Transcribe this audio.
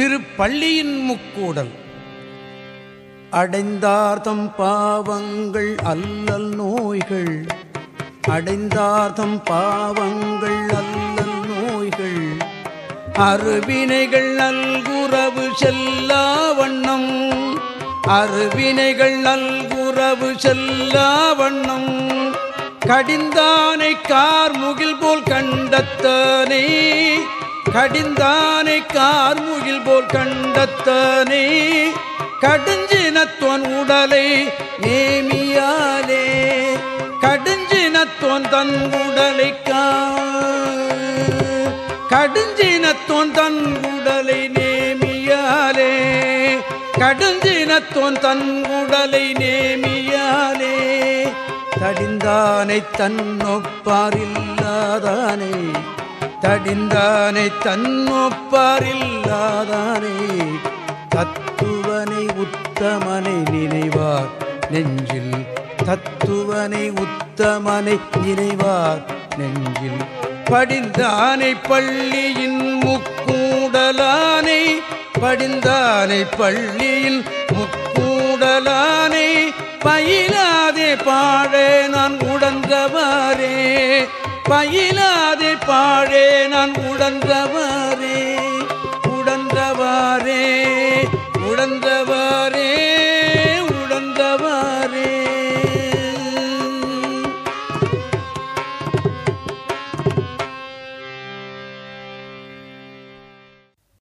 திருப்பள்ளியின் முக்கூடல். அடைந்தார்தம் பாவங்கள் அல்லல் நோய்கள். அடைந்தார்தம் பாவங்கள் அல்லல் நோய்கள். அருவினைகள் நல்குறவு செல்லா வண்ணம். அருவினைகள் நல்குறவு செல்லா வண்ணம். கடிந்தானை கார்முகில் போல் கண்டத்தனே. கடிந்தானை கார்முகில் போல் கண்டத்தனே கடுஞ்சினத்துவன் உடலை நேமியாலே கடுஞ்சினத்துவன் தன் உடலை கா கடுஞ்சினத்தோன் தன் உடலை நேமியாலே கடுஞ்சினத்துவன் தன் உடலை நேமியாலே தடிந்தானை தன்னொப்பாரில்லாதானே தடிந்தானை தன்னொப்பாரில்லாதானே தத்துவனை உத்தமனை நினைவார். நெஞ்சில் தத்துவனை உத்தமனை நினைவார். நெஞ்சில் படிந்தானை பள்ளியின் முக்கூடலானை படிந்தானை பள்ளியில் முக்கூடலானை பயிலாதே பாழே நான் உடன்றவாரே பயிலாதே பாழே நான் உடன்றவாரே உடன்றவாரே உடன்றவாரே